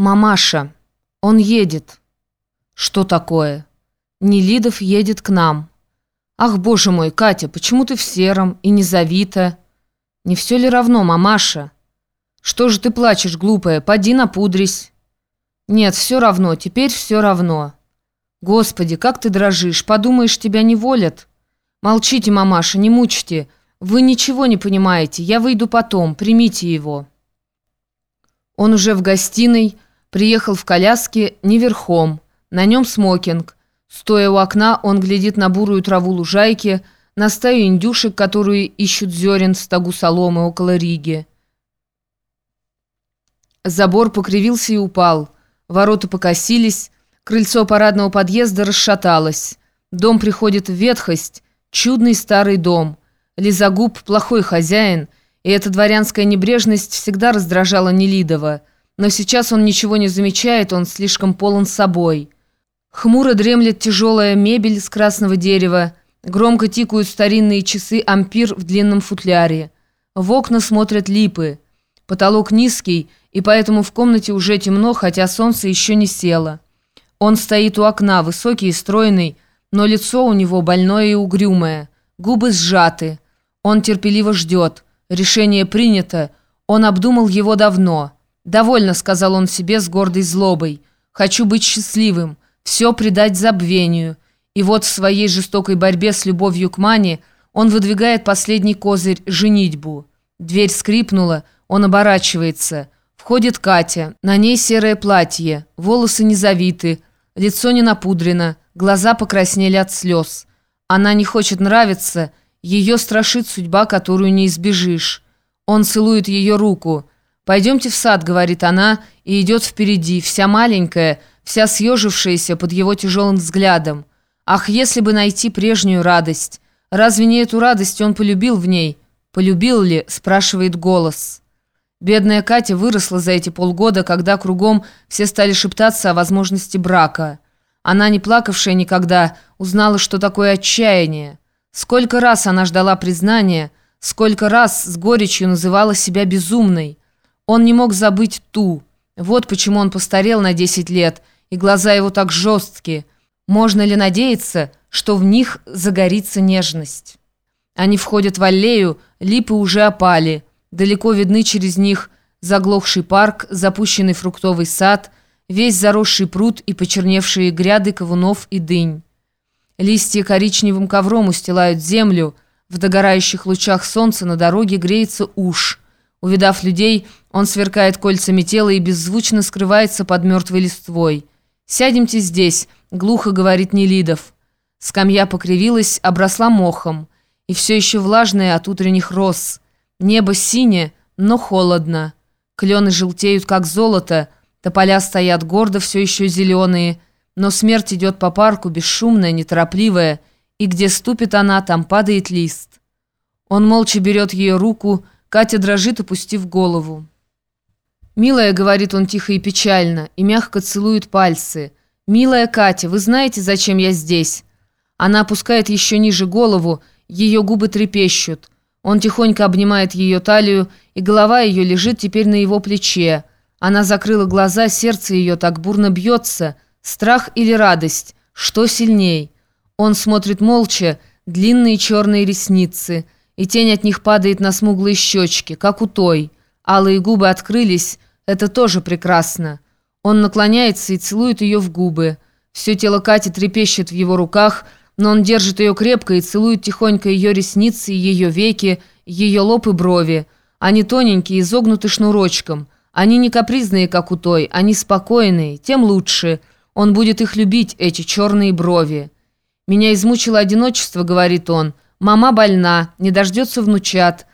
«Мамаша, он едет». «Что такое?» «Нелидов едет к нам». «Ах, боже мой, Катя, почему ты в сером и не завита?» «Не все ли равно, мамаша?» «Что же ты плачешь, глупая? Поди напудрись». «Нет, все равно, теперь все равно». «Господи, как ты дрожишь, подумаешь, тебя не волят?» «Молчите, мамаша, не мучьте. Вы ничего не понимаете, я выйду потом, примите его». Он уже в гостиной, Приехал в коляске не верхом, на нем смокинг. Стоя у окна, он глядит на бурую траву лужайки, на стаю индюшек, которые ищут зерен в стогу соломы около Риги. Забор покривился и упал. Ворота покосились, крыльцо парадного подъезда расшаталось. Дом приходит в ветхость, чудный старый дом. Лизагуб – плохой хозяин, и эта дворянская небрежность всегда раздражала Нелидова – но сейчас он ничего не замечает, он слишком полон собой. Хмуро дремлет тяжелая мебель из красного дерева, громко тикают старинные часы ампир в длинном футляре. В окна смотрят липы. Потолок низкий, и поэтому в комнате уже темно, хотя солнце еще не село. Он стоит у окна, высокий и стройный, но лицо у него больное и угрюмое, губы сжаты. Он терпеливо ждет. Решение принято, он обдумал его давно. «Довольно», — сказал он себе с гордой злобой. «Хочу быть счастливым, все предать забвению». И вот в своей жестокой борьбе с любовью к Мане он выдвигает последний козырь — женитьбу. Дверь скрипнула, он оборачивается. Входит Катя, на ней серое платье, волосы не завиты, лицо не напудрено, глаза покраснели от слез. Она не хочет нравиться, ее страшит судьба, которую не избежишь. Он целует ее руку — «Пойдемте в сад», — говорит она, и идет впереди, вся маленькая, вся съежившаяся под его тяжелым взглядом. Ах, если бы найти прежнюю радость! Разве не эту радость он полюбил в ней? «Полюбил ли?» — спрашивает голос. Бедная Катя выросла за эти полгода, когда кругом все стали шептаться о возможности брака. Она, не плакавшая никогда, узнала, что такое отчаяние. Сколько раз она ждала признания, сколько раз с горечью называла себя безумной. Он не мог забыть ту. Вот почему он постарел на 10 лет, и глаза его так жесткие. Можно ли надеяться, что в них загорится нежность? Они входят в аллею, липы уже опали. Далеко видны через них заглохший парк, запущенный фруктовый сад, весь заросший пруд и почерневшие гряды ковунов и дынь. Листья коричневым ковром устилают землю, в догорающих лучах солнца на дороге греется уж – Увидав людей, он сверкает кольцами тела и беззвучно скрывается под мертвой листвой. «Сядемте здесь», — глухо говорит Нелидов. Скамья покривилась, обросла мохом, и все еще влажная от утренних роз. Небо синее, но холодно. Клены желтеют, как золото, тополя стоят гордо, все еще зеленые, но смерть идет по парку, бесшумная, неторопливая, и где ступит она, там падает лист. Он молча берет ее руку, — Катя дрожит, опустив голову. «Милая», — говорит он тихо и печально, и мягко целует пальцы. «Милая Катя, вы знаете, зачем я здесь?» Она опускает еще ниже голову, ее губы трепещут. Он тихонько обнимает ее талию, и голова ее лежит теперь на его плече. Она закрыла глаза, сердце ее так бурно бьется. Страх или радость? Что сильней? Он смотрит молча, длинные черные ресницы — и тень от них падает на смуглые щечки, как у той. Алые губы открылись, это тоже прекрасно. Он наклоняется и целует ее в губы. Все тело Кати трепещет в его руках, но он держит ее крепко и целует тихонько ее ресницы, ее веки, ее лоб и брови. Они тоненькие, изогнуты шнурочком. Они не капризные, как у той, они спокойные, тем лучше. Он будет их любить, эти черные брови. «Меня измучило одиночество», — говорит он, — Мама больна, не дождется внучат.